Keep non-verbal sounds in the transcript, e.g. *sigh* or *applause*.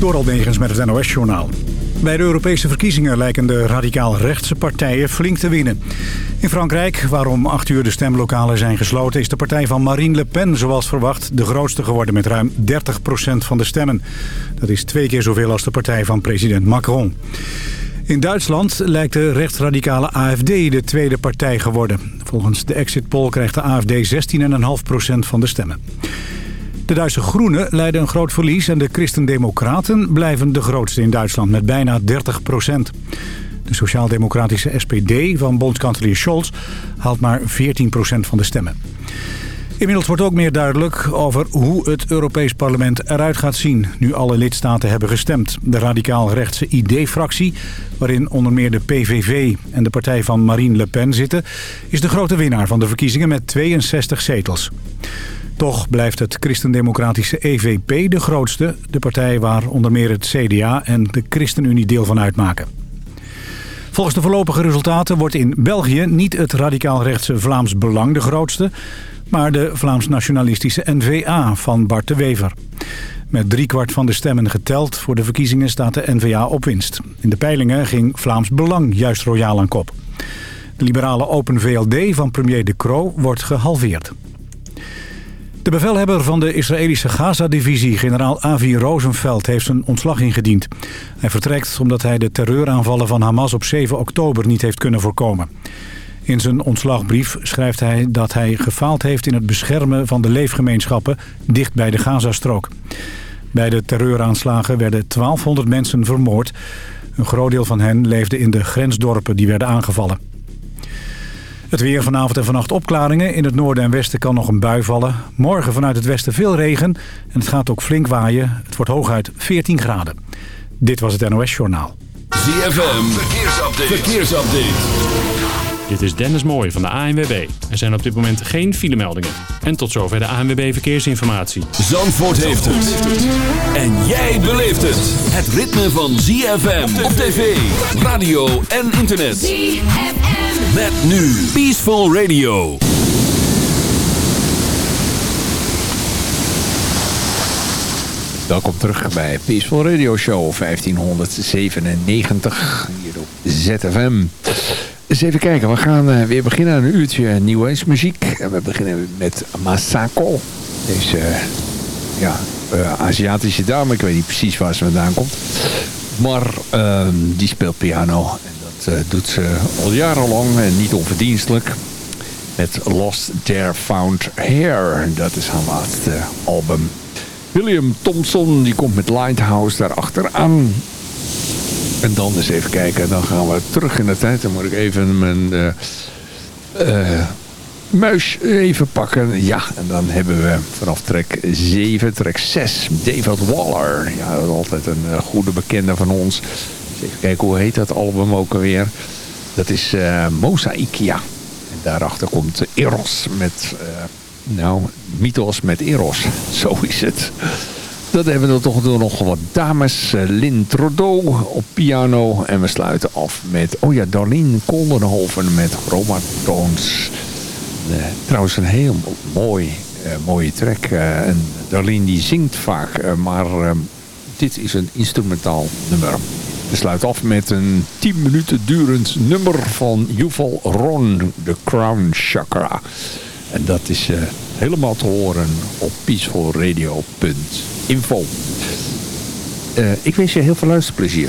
Door negens met het NOS-journaal. Bij de Europese verkiezingen lijken de radicaal-rechtse partijen flink te winnen. In Frankrijk, waarom acht uur de stemlokalen zijn gesloten... is de partij van Marine Le Pen, zoals verwacht, de grootste geworden... met ruim 30% van de stemmen. Dat is twee keer zoveel als de partij van president Macron. In Duitsland lijkt de rechtsradicale AFD de tweede partij geworden. Volgens de exit poll krijgt de AFD 16,5% van de stemmen. De Duitse Groenen leiden een groot verlies en de Christen-Democraten blijven de grootste in Duitsland met bijna 30 procent. De sociaal-democratische SPD van bondskanselier Scholz haalt maar 14 procent van de stemmen. Inmiddels wordt ook meer duidelijk over hoe het Europees Parlement eruit gaat zien... nu alle lidstaten hebben gestemd. De radicaal-rechtse ID-fractie, waarin onder meer de PVV en de partij van Marine Le Pen zitten... is de grote winnaar van de verkiezingen met 62 zetels. Toch blijft het christendemocratische EVP de grootste. De partij waar onder meer het CDA en de ChristenUnie deel van uitmaken. Volgens de voorlopige resultaten wordt in België niet het radicaal-rechtse Vlaams Belang de grootste... maar de Vlaams-nationalistische N-VA van Bart de Wever. Met driekwart van de stemmen geteld voor de verkiezingen staat de N-VA op winst. In de peilingen ging Vlaams Belang juist royaal aan kop. De liberale Open VLD van premier De Croo wordt gehalveerd. De bevelhebber van de Israëlische Gaza-divisie, generaal Avi Rosenfeld, heeft zijn ontslag ingediend. Hij vertrekt omdat hij de terreuraanvallen van Hamas op 7 oktober niet heeft kunnen voorkomen. In zijn ontslagbrief schrijft hij dat hij gefaald heeft in het beschermen van de leefgemeenschappen dicht bij de Gazastrook. Bij de terreuraanslagen werden 1200 mensen vermoord. Een groot deel van hen leefde in de grensdorpen die werden aangevallen. Het weer vanavond en vannacht opklaringen. In het noorden en westen kan nog een bui vallen. Morgen vanuit het westen veel regen. En het gaat ook flink waaien. Het wordt hooguit 14 graden. Dit was het NOS Journaal. ZFM, verkeersupdate. verkeersupdate. Dit is Dennis Mooij van de ANWB. Er zijn op dit moment geen filemeldingen. En tot zover de ANWB Verkeersinformatie. Zandvoort heeft het. En jij beleeft het. Het ritme van ZFM op tv, radio en internet. ZFM. Met nu Peaceful Radio. Welkom terug bij Peaceful Radio Show 1597 hier op ZFM. Eens even kijken, we gaan eh, weer beginnen aan een uurtje New muziek. En we beginnen met Masako. Deze uh, ja, uh, Aziatische dame, ik weet niet precies waar ze vandaan komt. Maar ehm, die speelt piano dat uh, doet ze al jarenlang en niet onverdienstelijk. Met Lost There Found Hair. Dat is haar laatste album. William Thompson die komt met Lighthouse daarachteraan. En dan eens even kijken. Dan gaan we terug in de tijd. Dan moet ik even mijn uh, muis even pakken. Ja, en dan hebben we vanaf track 7, track 6. David Waller. Ja, altijd een goede bekende van ons. Even kijken, hoe heet dat album ook alweer? Dat is uh. En daarachter komt Eros met... Uh, nou, Mythos met Eros. *laughs* Zo is het. Dat hebben we toch nog wat dames. Uh, Lynn Trudeau op piano. En we sluiten af met... Oh ja, Darlene Koldenhoven met Chromatones. Trouwens een heel mooi, mooie track. en Darlene die zingt vaak. maar dit is een instrumentaal nummer. We sluiten af met een 10 minuten durend nummer van Yuval Ron, The Crown Chakra. En dat is uh, helemaal te horen op peacefulradio.info. Uh, ik wens je heel veel luisterplezier.